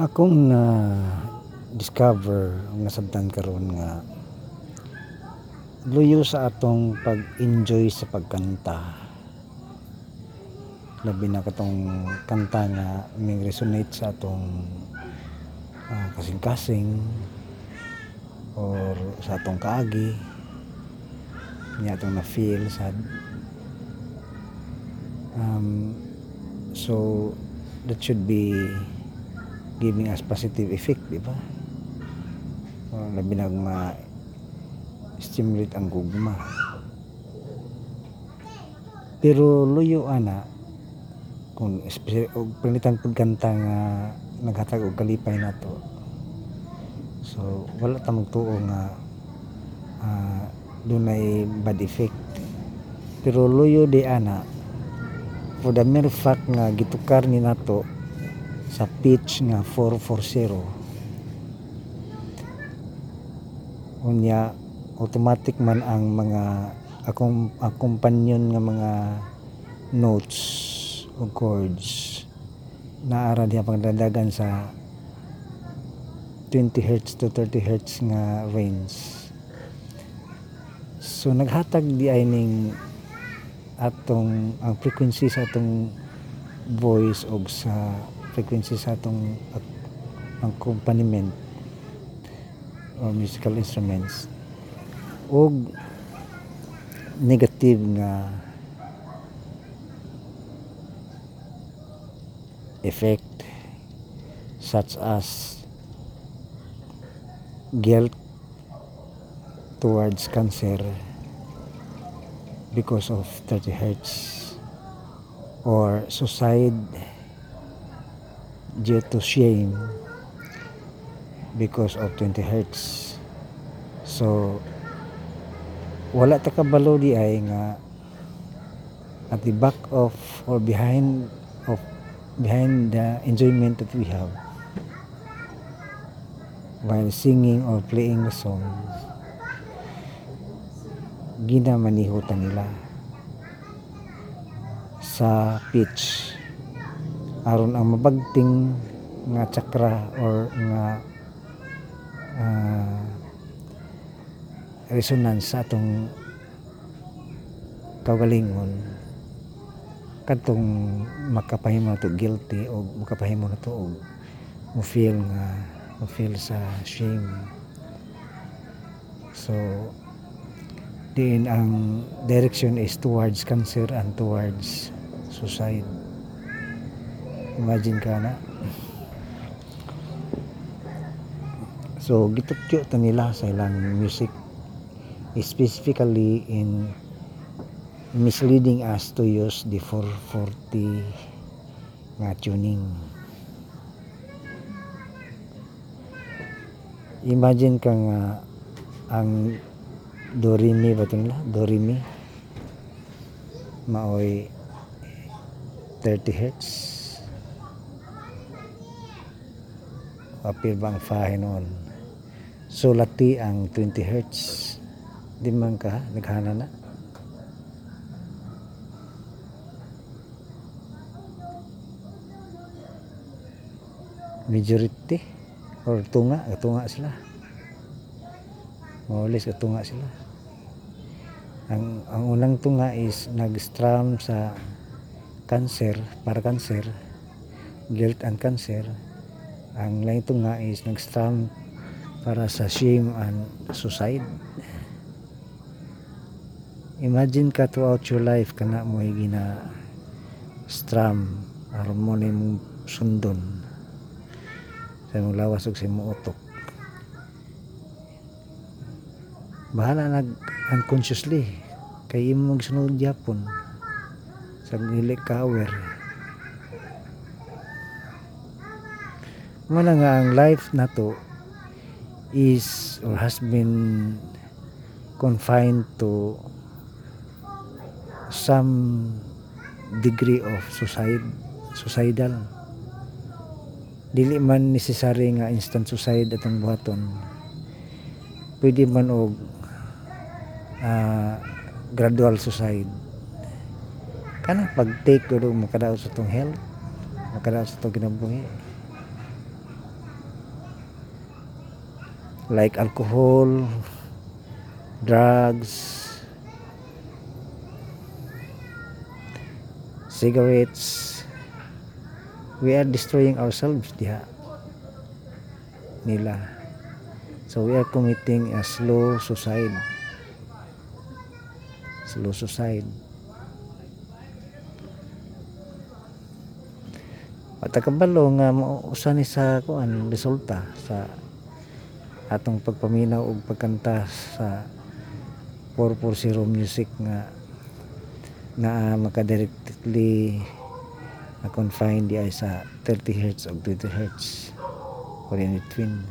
akong na discover nasabtan karon nga luyo sa atong pag-enjoy sa pagkanta. Labi na katong kanta nga may resonate sa atong ah, kasing-kasing or sa atong kaagi. Niya atong na feel sad um, so that should be giving us positive effect di ba? Uh, labi na ma stimulate ang gugma. Pero luyo ana kung especially og pilitan pud kanta nga naghatag og kalipay nato so wala ta magtuo nga ah, dunay bad effect. Pero luyo di ana for the mere fact nga gitukar ni nato sa pitch nga 440 unya automatic man ang mga akong accompanion nga mga notes o chords. Naara diha pagdadagan sa 20 Hz to 30 Hz nga range. So naghatag di ay ning atong ang frequency sa atong voice og sa frequency sa atong ac- accompaniment or musical instruments. Og negative nga effect such as guilt towards cancer because of 30 hertz or suicide due to shame because of 20 hertz. So wala ta kabalo di ay nga at the back of or behind of behind the enjoyment that we have while singing or playing the song ginamanihutan nila sa pitch aron ang mabagting nga chakra or nga ah, resonance sa atong kaugalingon. Kadtong makapahimo na to guilty o makapahimo na to og mo feel nga mo feel sa shame. So diin ang direction is towards cancer and towards suicide imagine ka na. So gitutyo ta nila sa ilang music specifically in misleading us to use the 440 nga tuning. Imagine ka nga ang do re mi ba ito nila? Do re mi maoy 30 hertz apil ba ang fahe noon? So lati ang 20 hertz. Di man ka naghana na. Majority? Or tunga? Tunga sila. Maulis tunga sila. Ang ang unang tunga is nag-strum sa cancer para cancer guilt and cancer ang lain tunga is nag-strum para sa shame and suicide. Imagine ka throughout your life kana mo gina strum aron mo imong sundon. Sa imong lawas ug sa imong utok. Bahala nag unconsciously. Kay imo magsunod gyapon. Sa dili ka aware Muna nga ang life nato is or has been confined to some degree of suicide suicidal. Dili man necessary nga instant suicide atong buhaton. Pwede man og ah, gradual suicide. Kanang pag take ko makadaot sa tong health makadaot sa tong kinabuhi like alcohol drugs cigarettes. We are destroying ourselves diha nila. So we are committing a slow suicide. Slow suicide. Patakabalo nga mausa ni sa kuan resulta sa atong pagpaminaw og pagkanta sa 440 music nga na makadirectly na confine di ay sa 30 Hz o 20 Hz or in between